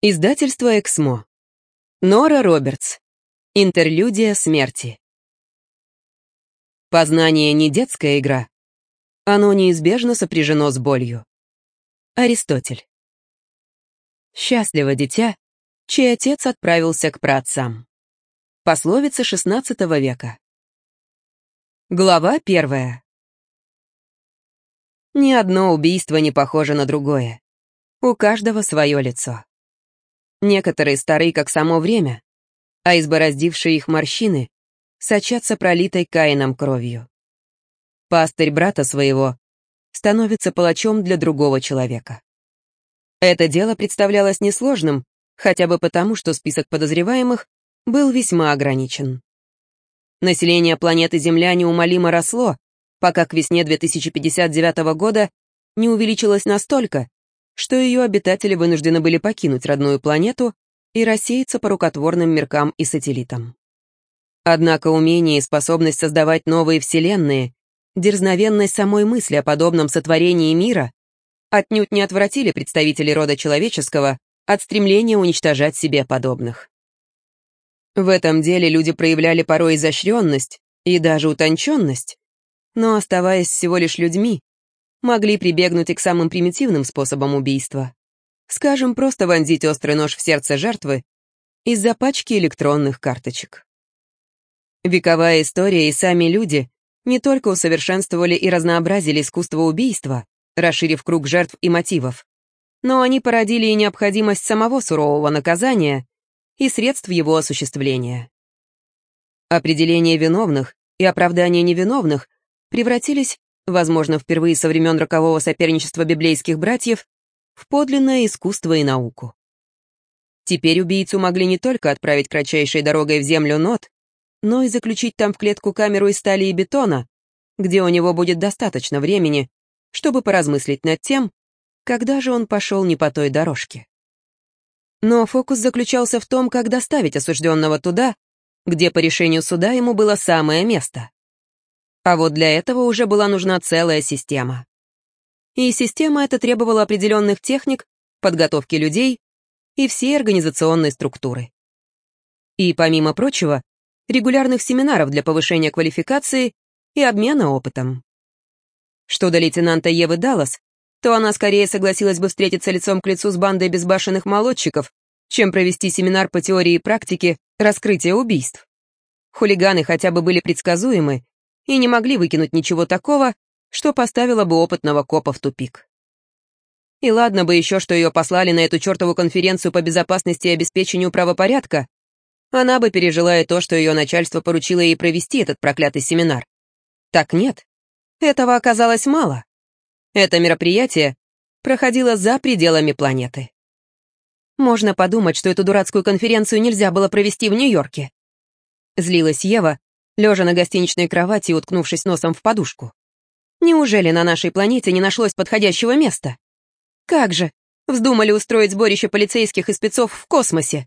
Издательство «Эксмо». Нора Робертс. Интерлюдия смерти. Познание не детская игра. Оно неизбежно сопряжено с болью. Аристотель. Счастливо дитя, чей отец отправился к праотцам. Пословица XVI века. Глава первая. Ни одно убийство не похоже на другое. У каждого свое лицо. Некоторые стары, как само время, а избороздившие их морщины сочатся пролитой Каином кровью. Пастырь брата своего становится палачом для другого человека. Это дело представлялось несложным, хотя бы потому, что список подозреваемых был весьма ограничен. Население планеты Земля неумолимо росло, пока к весне 2059 года не увеличилось настолько, что ее обитатели вынуждены были покинуть родную планету и рассеяться по рукотворным миркам и сателлитам. Однако умение и способность создавать новые вселенные, дерзновенность самой мысли о подобном сотворении мира отнюдь не отвратили представителей рода человеческого от стремления уничтожать себе подобных. В этом деле люди проявляли порой изощренность и даже утонченность, но, оставаясь всего лишь людьми, могли прибегнуть и к самым примитивным способам убийства. Скажем, просто вонзить острый нож в сердце жертвы из-за пачки электронных карточек. Вековая история и сами люди не только усовершенствовали и разнообразили искусство убийства, расширив круг жертв и мотивов, но они породили и необходимость самого сурового наказания и средств его осуществления. Определение виновных и оправдание невиновных превратились возможно, впервые со времен рокового соперничества библейских братьев, в подлинное искусство и науку. Теперь убийцу могли не только отправить кратчайшей дорогой в землю нот, но и заключить там в клетку камеру из стали и бетона, где у него будет достаточно времени, чтобы поразмыслить над тем, когда же он пошел не по той дорожке. Но фокус заключался в том, как доставить осужденного туда, где по решению суда ему было самое место. А вот для этого уже была нужна целая система. И система эта требовала определенных техник, подготовки людей и всей организационной структуры. И, помимо прочего, регулярных семинаров для повышения квалификации и обмена опытом. Что до лейтенанта Евы Даллас, то она скорее согласилась бы встретиться лицом к лицу с бандой безбашенных молодчиков, чем провести семинар по теории и практике раскрытия убийств. Хулиганы хотя бы были предсказуемы и не могли выкинуть ничего такого, что поставило бы опытного копа в тупик. И ладно бы еще, что ее послали на эту чертову конференцию по безопасности и обеспечению правопорядка, она бы пережила и то, что ее начальство поручило ей провести этот проклятый семинар. Так нет, этого оказалось мало. Это мероприятие проходило за пределами планеты. Можно подумать, что эту дурацкую конференцию нельзя было провести в Нью-Йорке. Злилась Ева, лежа на гостиничной кровати и уткнувшись носом в подушку. Неужели на нашей планете не нашлось подходящего места? Как же, вздумали устроить сборище полицейских и спецов в космосе?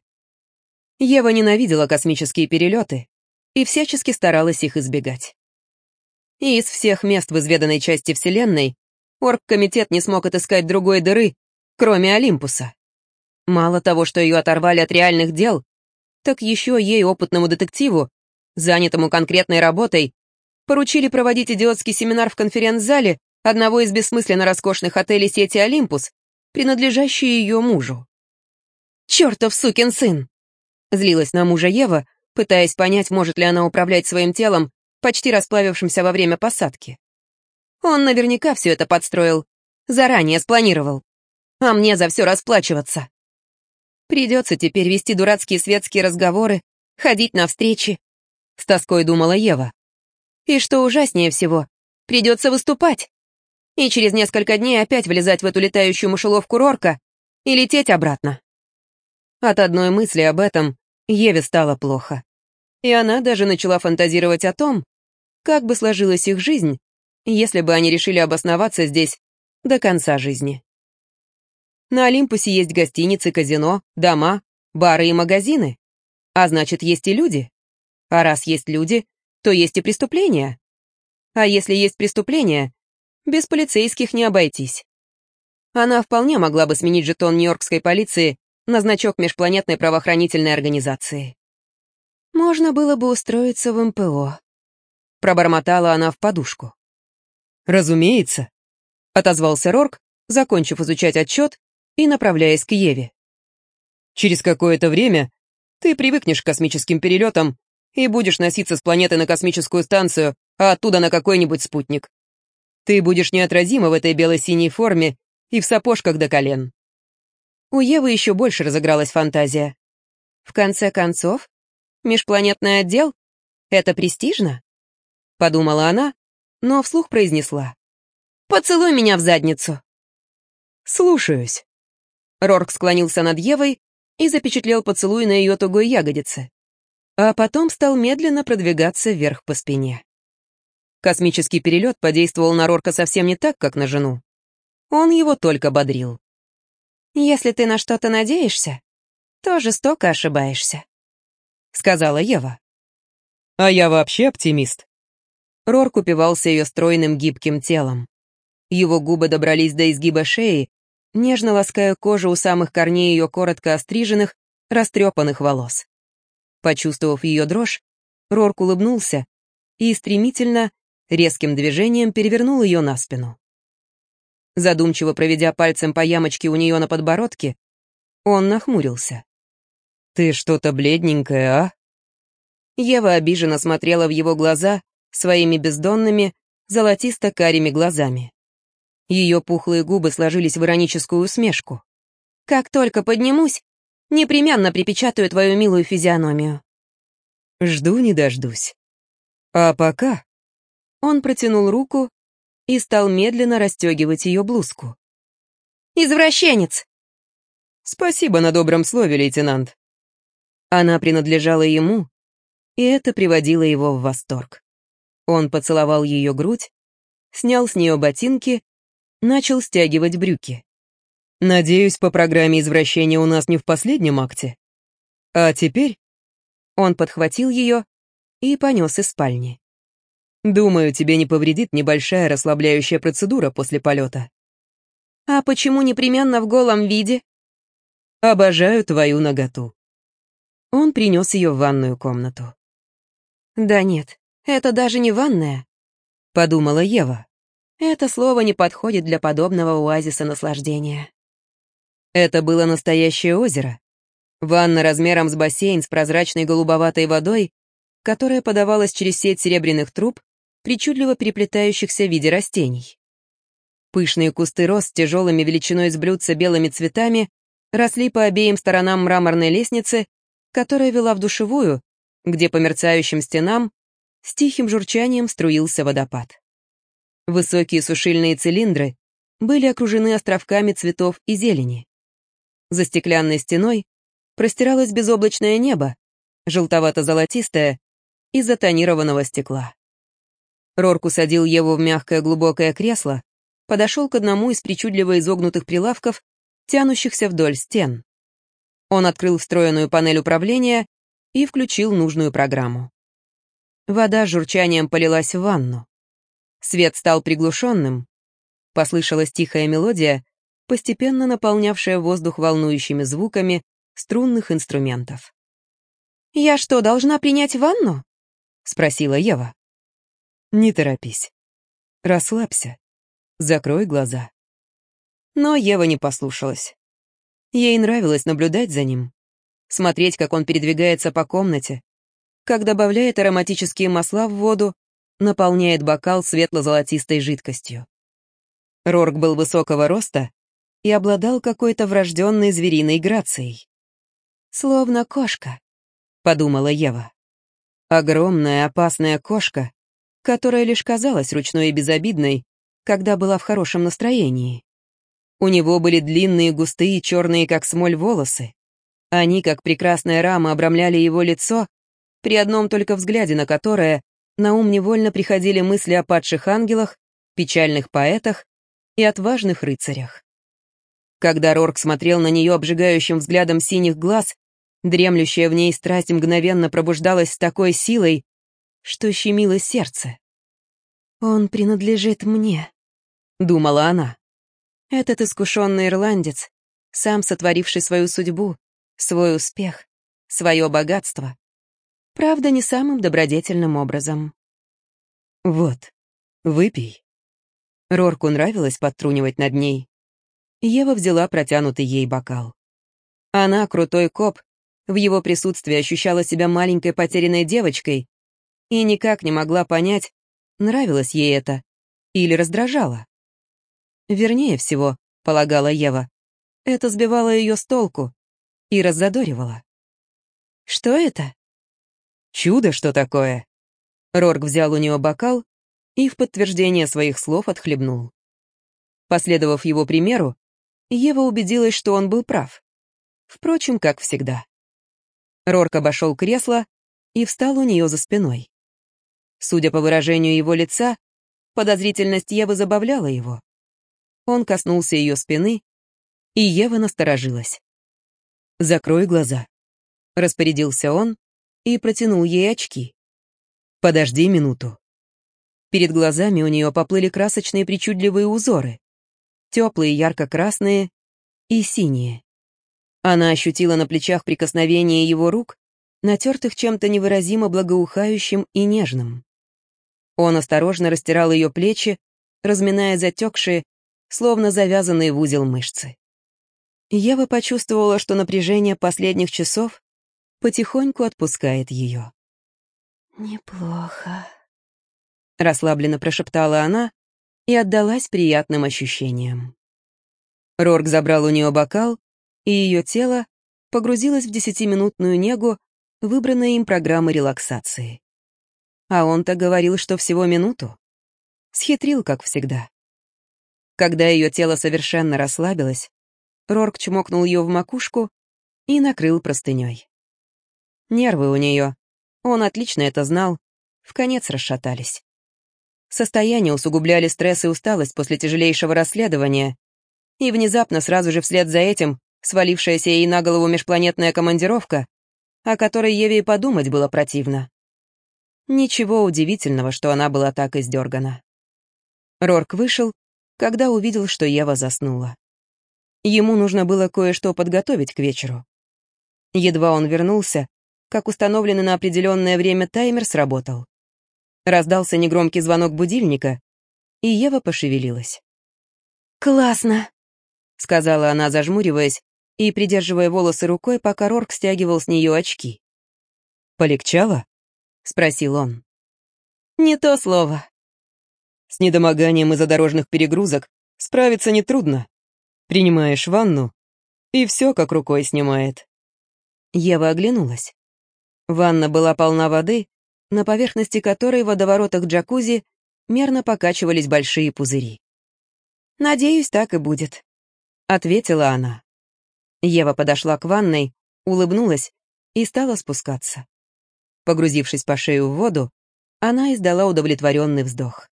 Ева ненавидела космические перелеты и всячески старалась их избегать. И из всех мест в изведанной части Вселенной оргкомитет не смог отыскать другой дыры, кроме Олимпуса. Мало того, что ее оторвали от реальных дел, так еще ей, опытному детективу, занятому конкретной работой, поручили проводить идиотский семинар в конференц-зале одного из бессмысленно роскошных отелей сети «Олимпус», принадлежащий ее мужу. «Чертов сукин сын!» Злилась на мужа Ева, пытаясь понять, может ли она управлять своим телом, почти расплавившимся во время посадки. Он наверняка все это подстроил, заранее спланировал. А мне за все расплачиваться. Придется теперь вести дурацкие светские разговоры, ходить на встречи, с тоской думала Ева. И что ужаснее всего, придется выступать. И через несколько дней опять влезать в эту летающую мышеловку Рорка и лететь обратно. От одной мысли об этом Еве стало плохо. И она даже начала фантазировать о том, как бы сложилась их жизнь, если бы они решили обосноваться здесь до конца жизни. На Олимпусе есть гостиницы, казино, дома, бары и магазины. А значит, есть и люди. А раз есть люди, то есть и преступления. А если есть преступления, без полицейских не обойтись. Она вполне могла бы сменить жетон нью-йоркской полиции на значок межпланетной правоохранительной организации. Можно было бы устроиться в МПО. Пробормотала она в подушку. «Разумеется», — отозвался Рорк, закончив изучать отчет и направляясь к Еве. «Через какое-то время ты привыкнешь к космическим перелетам и будешь носиться с планеты на космическую станцию, а оттуда на какой-нибудь спутник. Ты будешь неотразима в этой бело-синей форме и в сапожках до колен». У Евы еще больше разыгралась фантазия. В конце концов, межпланетный отдел — это престижно? Подумала она, но вслух произнесла. «Поцелуй меня в задницу!» «Слушаюсь». Рорк склонился над Евой и запечатлел поцелуй на ее тугой ягодице, а потом стал медленно продвигаться вверх по спине. Космический перелет подействовал на Рорка совсем не так, как на жену. Он его только бодрил. «Если ты на что-то надеешься, то жестоко ошибаешься», — сказала Ева. «А я вообще оптимист». Рорк упивался ее стройным гибким телом. Его губы добрались до изгиба шеи, нежно лаская кожу у самых корней ее коротко остриженных, растрепанных волос. Почувствовав ее дрожь, Рорк улыбнулся и стремительно, резким движением перевернул ее на спину. Задумчиво проведя пальцем по ямочке у нее на подбородке, он нахмурился. «Ты что-то бледненькая, а?» Ева обиженно смотрела в его глаза своими бездонными, золотисто-карими глазами. Ее пухлые губы сложились в ироническую усмешку. «Как только поднимусь, непременно припечатаю твою милую физиономию». «Жду не дождусь. А пока...» Он протянул руку и стал медленно расстегивать ее блузку. «Извращенец!» «Спасибо на добром слове, лейтенант». Она принадлежала ему, и это приводило его в восторг. Он поцеловал ее грудь, снял с нее ботинки, начал стягивать брюки. «Надеюсь, по программе извращения у нас не в последнем акте. А теперь...» Он подхватил ее и понес из спальни. «Думаю, тебе не повредит небольшая расслабляющая процедура после полета». «А почему непременно в голом виде?» «Обожаю твою наготу». Он принес ее в ванную комнату. «Да нет, это даже не ванная», — подумала Ева. Это слово не подходит для подобного оазиса наслаждения. Это было настоящее озеро. Ванна размером с бассейн с прозрачной голубоватой водой, которая подавалась через сеть серебряных труб, причудливо переплетающихся в виде растений. Пышные кусты роз с тяжелыми величиной с блюдца белыми цветами росли по обеим сторонам мраморной лестницы, которая вела в душевую, где по мерцающим стенам с тихим журчанием струился водопад. Высокие сушильные цилиндры были окружены островками цветов и зелени. За стеклянной стеной простиралось безоблачное небо, желтовато-золотистое, из-за тонированного стекла. Рорк усадил Еву в мягкое глубокое кресло, подошел к одному из причудливо изогнутых прилавков, тянущихся вдоль стен. Он открыл встроенную панель управления и включил нужную программу. Вода с журчанием полилась в ванну. Свет стал приглушенным. Послышалась тихая мелодия, постепенно наполнявшая воздух волнующими звуками струнных инструментов. «Я что, должна принять ванну?» — спросила Ева. «Не торопись. Расслабься. Закрой глаза». Но Ева не послушалась. Ей нравилось наблюдать за ним, смотреть, как он передвигается по комнате, как добавляет ароматические масла в воду, наполняет бокал светло-золотистой жидкостью. Рорк был высокого роста и обладал какой-то врожденной звериной грацией. «Словно кошка», — подумала Ева. Огромная опасная кошка, которая лишь казалась ручной и безобидной, когда была в хорошем настроении. У него были длинные, густые, черные, как смоль, волосы. Они, как прекрасная рама, обрамляли его лицо, при одном только взгляде на которое на ум невольно приходили мысли о падших ангелах, печальных поэтах и отважных рыцарях. Когда Рорк смотрел на нее обжигающим взглядом синих глаз, дремлющая в ней страсть мгновенно пробуждалась с такой силой, что щемило сердце. «Он принадлежит мне», — думала она. «Этот искушенный ирландец сам сотворивший свою судьбу, свой успех, свое богатство. Правда, не самым добродетельным образом. «Вот, выпей». Рорку нравилось подтрунивать над ней. Ева взяла протянутый ей бокал. Она, крутой коп, в его присутствии ощущала себя маленькой потерянной девочкой и никак не могла понять, нравилось ей это или раздражало. Вернее всего, полагала Ева, это сбивало ее с толку и раззадоривало. «Что это?» «Чудо, что такое!» Рорк взял у нее бокал и в подтверждение своих слов отхлебнул. Последовав его примеру, Ева убедилась, что он был прав. Впрочем, как всегда. Рорк обошел кресло и встал у нее за спиной. Судя по выражению его лица, подозрительность Евы забавляла его. Он коснулся ее спины, и Ева насторожилась. «Закрой глаза», — распорядился он и протянул ей очки. «Подожди минуту». Перед глазами у нее поплыли красочные причудливые узоры. Теплые, ярко-красные и синие. Она ощутила на плечах прикосновение его рук, натертых чем-то невыразимо благоухающим и нежным. Он осторожно растирал ее плечи, разминая затекшие, словно завязанные в узел мышцы. Ева почувствовала, что напряжение последних часов потихоньку отпускает ее. «Неплохо», — расслабленно прошептала она и отдалась приятным ощущениям. Рорк забрал у нее бокал, и ее тело погрузилось в десятиминутную негу, выбранной им программы релаксации. А он-то говорил, что всего минуту. Схитрил, как всегда. Когда ее тело совершенно расслабилось, Рорк чмокнул ее в макушку и накрыл простыней. Нервы у нее, он отлично это знал, в конец расшатались. Состояние усугубляли стресс и усталость после тяжелейшего расследования, и внезапно, сразу же вслед за этим, свалившаяся ей на голову межпланетная командировка, о которой Еве и подумать было противно. Ничего удивительного, что она была так издергана. Рорк вышел, когда увидел, что Ева заснула. Ему нужно было кое-что подготовить к вечеру. Едва он вернулся, как установленный на определенное время таймер сработал. Раздался негромкий звонок будильника, и Ева пошевелилась. «Классно!» — сказала она, зажмуриваясь и придерживая волосы рукой, пока Рорк стягивал с нее очки. «Полегчало?» — спросил он. «Не то слово». «С недомоганием из-за дорожных перегрузок справиться нетрудно. Принимаешь ванну, и все как рукой снимает». Ева оглянулась. Ванна была полна воды, на поверхности которой в водоворотах джакузи мерно покачивались большие пузыри. «Надеюсь, так и будет», — ответила она. Ева подошла к ванной, улыбнулась и стала спускаться. Погрузившись по шею в воду, она издала удовлетворенный вздох.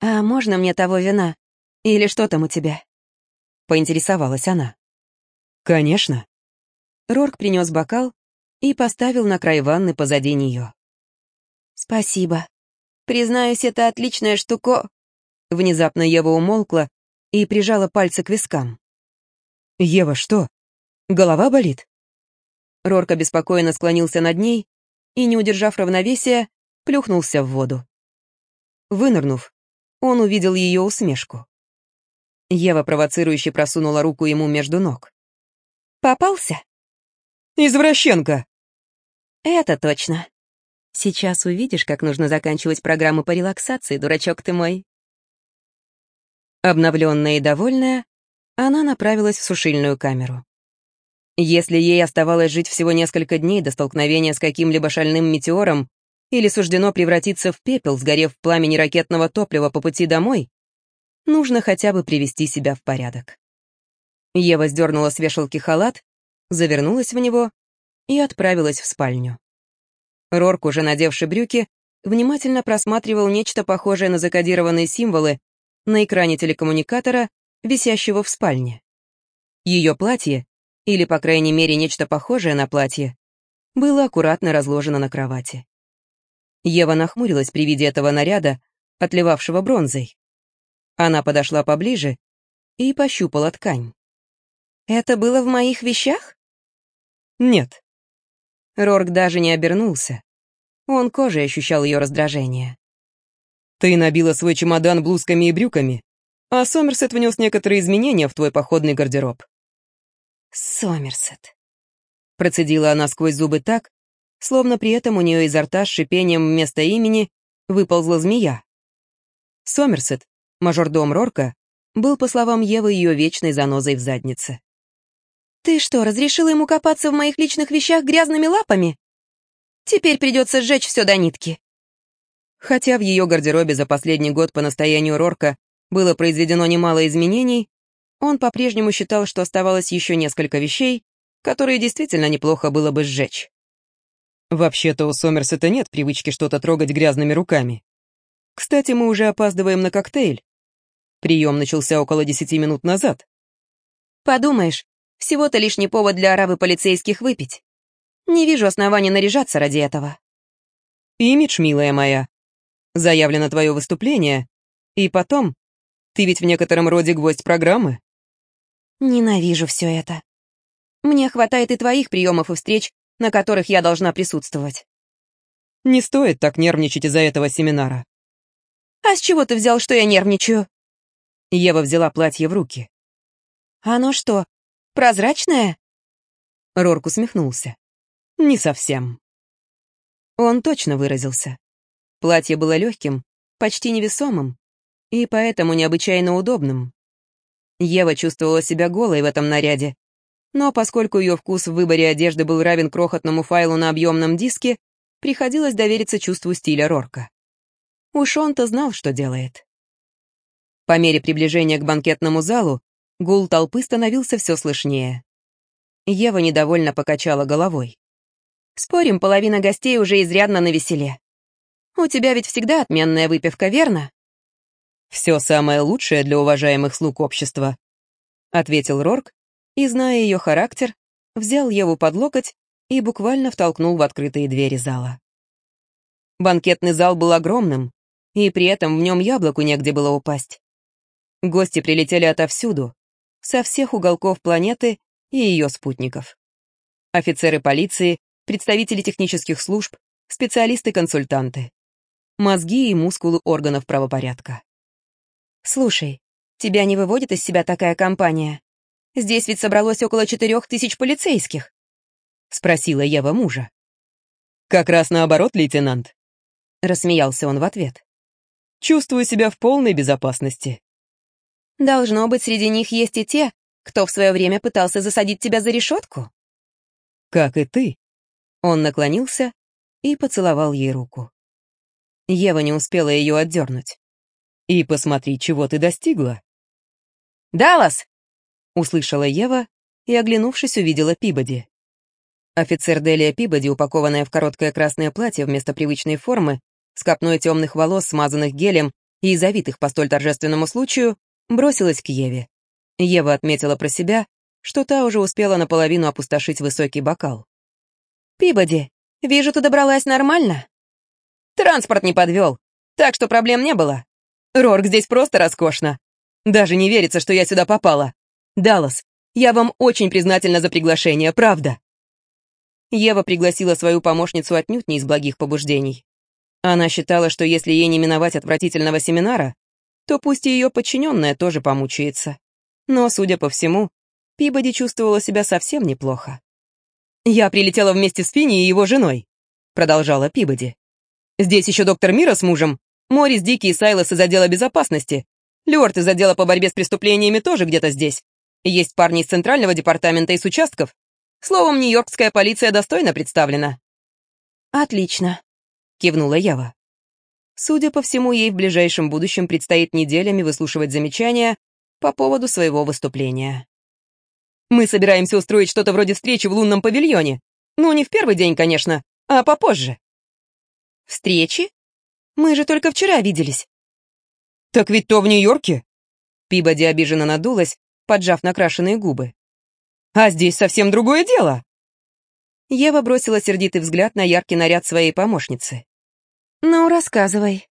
«А можно мне того вина? Или что там у тебя?» Поинтересовалась она. «Конечно». Рорк принес бокал и поставил на край ванны позади нее. «Спасибо. Признаюсь, это отличная штуко...» Внезапно Ева умолкла и прижала пальцы к вискам. «Ева, что? Голова болит?» Рорк обеспокоенно склонился над ней и, не удержав равновесия, плюхнулся в воду. Вынырнув, он увидел ее усмешку. Ева провоцирующе просунула руку ему между ног. «Попался?» «Извращенка!» «Это точно. Сейчас увидишь, как нужно заканчивать программу по релаксации, дурачок ты мой». Обновленная и довольная, она направилась в сушильную камеру. Если ей оставалось жить всего несколько дней до столкновения с каким-либо шальным метеором или суждено превратиться в пепел, сгорев в пламени ракетного топлива по пути домой, нужно хотя бы привести себя в порядок. Ева сдернула с вешалки халат, завернулась в него и отправилась в спальню. Рорк, уже надевший брюки, внимательно просматривал нечто похожее на закодированные символы на экране телекоммуникатора висящего в спальне. Ее платье, или, по крайней мере, нечто похожее на платье, было аккуратно разложено на кровати. Ева нахмурилась при виде этого наряда, отливавшего бронзой. Она подошла поближе и пощупала ткань. Это было в моих вещах? Нет. Рорк даже не обернулся. Он кожей ощущал ее раздражение. Ты набила свой чемодан блузками и брюками, а Сомерсет внес некоторые изменения в твой походный гардероб. Сомерсет. Процедила она сквозь зубы так, словно при этом у нее изо рта с шипением вместо имени выползла змея. Сомерсет, мажордом Рорка, был, по словам Евы, ее вечной занозой в заднице. «Ты что, разрешила ему копаться в моих личных вещах грязными лапами? Теперь придется сжечь все до нитки». Хотя в ее гардеробе за последний год по настоянию Рорка было произведено немало изменений, он по-прежнему считал, что оставалось еще несколько вещей, которые действительно неплохо было бы сжечь. Вообще-то у Сомерсета нет привычки что-то трогать грязными руками. Кстати, мы уже опаздываем на коктейль. Прием начался около десяти минут назад. Подумаешь, всего-то лишний повод для оравы полицейских выпить. Не вижу оснований наряжаться ради этого. Имидж, милая моя. Заявлено твое выступление. И потом, ты ведь в некотором роде гвоздь программы. Ненавижу все это. Мне хватает и твоих приемов и встреч, на которых я должна присутствовать. Не стоит так нервничать из-за этого семинара. А с чего ты взял, что я нервничаю? Ева взяла платье в руки. Оно что, прозрачное? Рорк усмехнулся. Не совсем. Он точно выразился. Платье было легким, почти невесомым, и поэтому необычайно удобным. Ева чувствовала себя голой в этом наряде, но поскольку ее вкус в выборе одежды был равен крохотному файлу на объемном диске, приходилось довериться чувству стиля Рорка. Уж он-то знал, что делает. По мере приближения к банкетному залу гул толпы становился все слышнее. Ева недовольно покачала головой. «Спорим, половина гостей уже изрядно навеселе. У тебя ведь всегда отменная выпивка, верно?» «Все самое лучшее для уважаемых слуг общества», — ответил Рорк, и, зная ее характер, взял Еву под локоть и буквально втолкнул в открытые двери зала. Банкетный зал был огромным, и при этом в нем яблоку негде было упасть. Гости прилетели отовсюду, со всех уголков планеты и ее спутников. Офицеры полиции, представители технических служб, специалисты-консультанты. Мозги и мускулы органов правопорядка. «Слушай, тебя не выводит из себя такая компания?» Здесь ведь собралось около четырех тысяч полицейских. Спросила Ева мужа. Как раз наоборот, лейтенант. Рассмеялся он в ответ. Чувствую себя в полной безопасности. Должно быть, среди них есть и те, кто в свое время пытался засадить тебя за решетку. Как и ты. Он наклонился и поцеловал ей руку. Ева не успела ее отдернуть. И посмотри, чего ты достигла. «Даллас!» Услышала Ева и, оглянувшись, увидела Пибоди. Офицер Делия Пибоди, упакованная в короткое красное платье вместо привычной формы, с копной темных волос, смазанных гелем и завитых по столь торжественному случаю, бросилась к Еве. Ева отметила про себя, что та уже успела наполовину опустошить высокий бокал. «Пибоди, вижу, ты добралась нормально?» «Транспорт не подвел, так что проблем не было. Рорк здесь просто роскошно. Даже не верится, что я сюда попала. «Даллас, я вам очень признательна за приглашение, правда». Ева пригласила свою помощницу отнюдь не из благих побуждений. Она считала, что если ей не миновать отвратительного семинара, то пусть и ее подчиненная тоже помучается. Но, судя по всему, Пибоди чувствовала себя совсем неплохо. «Я прилетела вместе с Финни и его женой», — продолжала Пибоди. «Здесь еще доктор Мира с мужем, Морис, Дики и Сайлос из отдела безопасности. Люарт из отдела по борьбе с преступлениями тоже где-то здесь. Есть парни из Центрального департамента и с участков. Словом, нью-йоркская полиция достойно представлена». «Отлично», — кивнула Ява. Судя по всему, ей в ближайшем будущем предстоит неделями выслушивать замечания по поводу своего выступления. «Мы собираемся устроить что-то вроде встречи в лунном павильоне. Ну, не в первый день, конечно, а попозже». «Встречи? Мы же только вчера виделись». «Так ведь то в Нью-Йорке?» Пибоди обиженно надулась, поджав накрашенные губы. «А здесь совсем другое дело!» Ева бросила сердитый взгляд на яркий наряд своей помощницы. «Ну, рассказывай».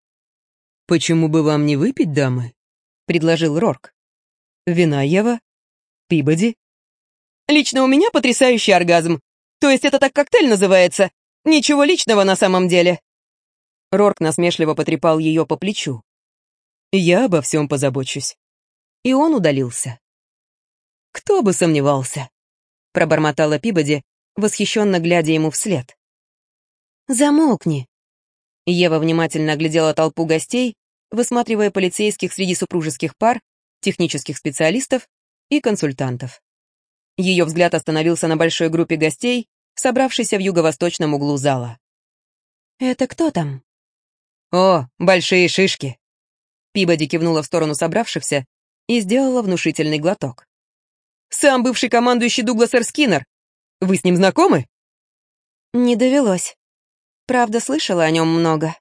«Почему бы вам не выпить, дамы?» — предложил Рорк. «Вина, Ева? Пибоди?» Лично у меня потрясающий оргазм. То есть это так коктейль называется? Ничего личного на самом деле». Рорк насмешливо потрепал ее по плечу. «Я обо всем позабочусь». И он удалился. «Кто бы сомневался», — пробормотала Пибоди, восхищенно глядя ему вслед. «Замолкни». Ева внимательно оглядела толпу гостей, высматривая полицейских среди супружеских пар, технических специалистов и консультантов. Ее взгляд остановился на большой группе гостей, собравшейся в юго-восточном углу зала. «Это кто там?» «О, большие шишки!» Пибоди кивнула в сторону собравшихся и сделала внушительный глоток. «Сам бывший командующий Дуглас Эрскиннер. Вы с ним знакомы?» «Не довелось. Правда, слышала о нем много».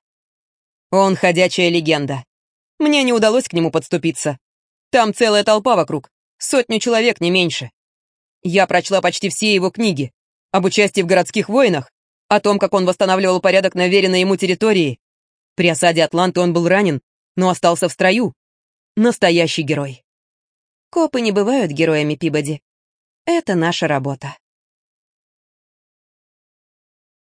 «Он ходячая легенда. Мне не удалось к нему подступиться. Там целая толпа вокруг, сотню человек, не меньше. Я прочла почти все его книги об участии в городских войнах, о том, как он восстанавливал порядок на веренной ему территории. При осаде Атланты он был ранен, но остался в строю. Настоящий герой. Копы не бывают героями Пибоди. Это наша работа.